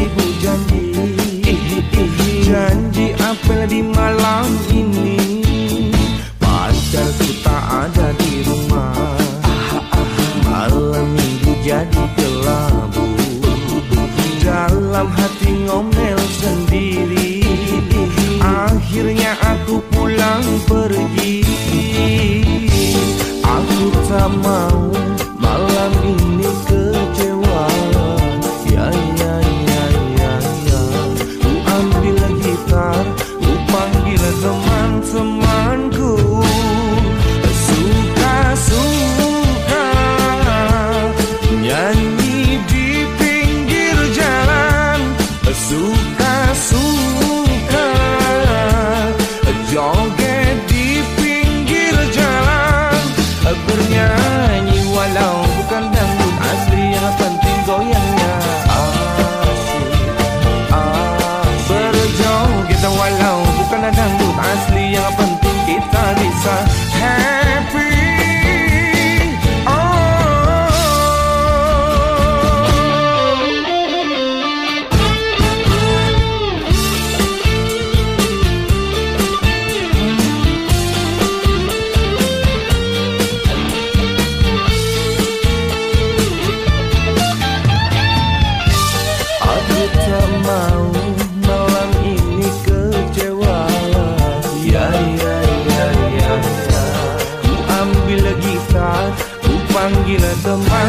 ibu janji Janji apel di malam ini. Pacarku tak ada di rumah. Malam minggu jadi kelabu. Dalam hati ngomel sendiri. Akhirnya aku pulang pergi. Aku tak mau Joget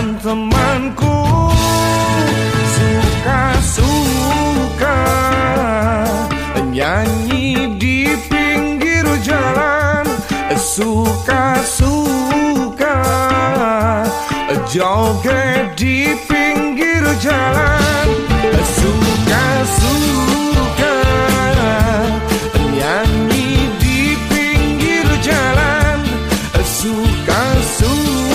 dan temanku. Suka-suka nyanyi di pinggir jalan. Suka-suka joget di pinggir jalan. Suka-suka nyanyi di pinggir jalan. Suka-suka